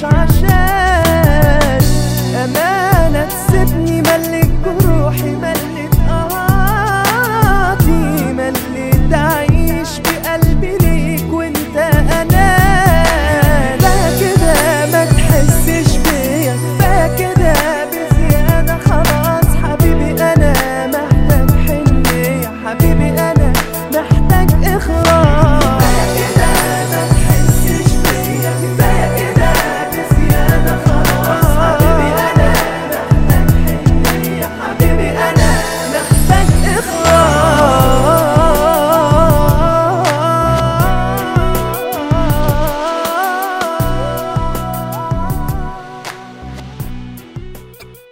مش عشان أمانة تسيبني ملك جروحي ملت قاعاتي ملت أعيش بقلبي ليك وأنت أنا. لا كده ما تحسش بيا لا كده بزيادة خلاص حبيبي أنا محتاج حنية حبيبي أنا محتاج إخلاص.